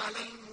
عنكم